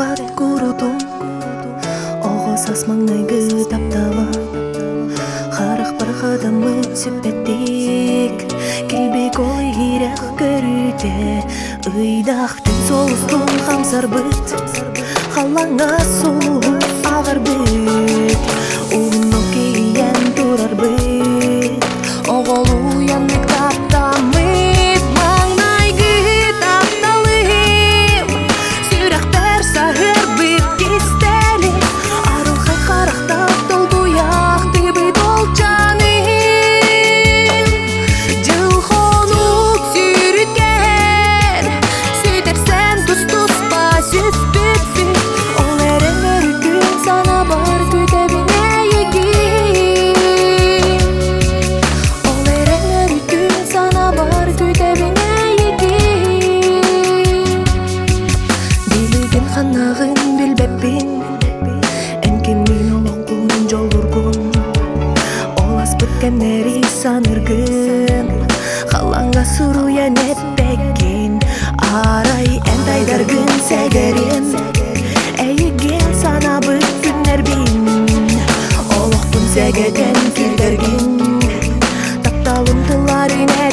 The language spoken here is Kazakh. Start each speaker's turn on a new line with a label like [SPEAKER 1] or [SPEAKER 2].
[SPEAKER 1] аппақ құрыту оғы таптала біз тапталы харах бархада мы сөппеттик келбек ой ирек көрүте ыйдах түн солыстун хамсар быт халаңа солуу агар быт угуно кейен турар быт оголу жасуру я неппекин арай эндайдар күн сегерин эйиген сана бүтүннер бин олоктун сегеден кирдергин тапталымдыларине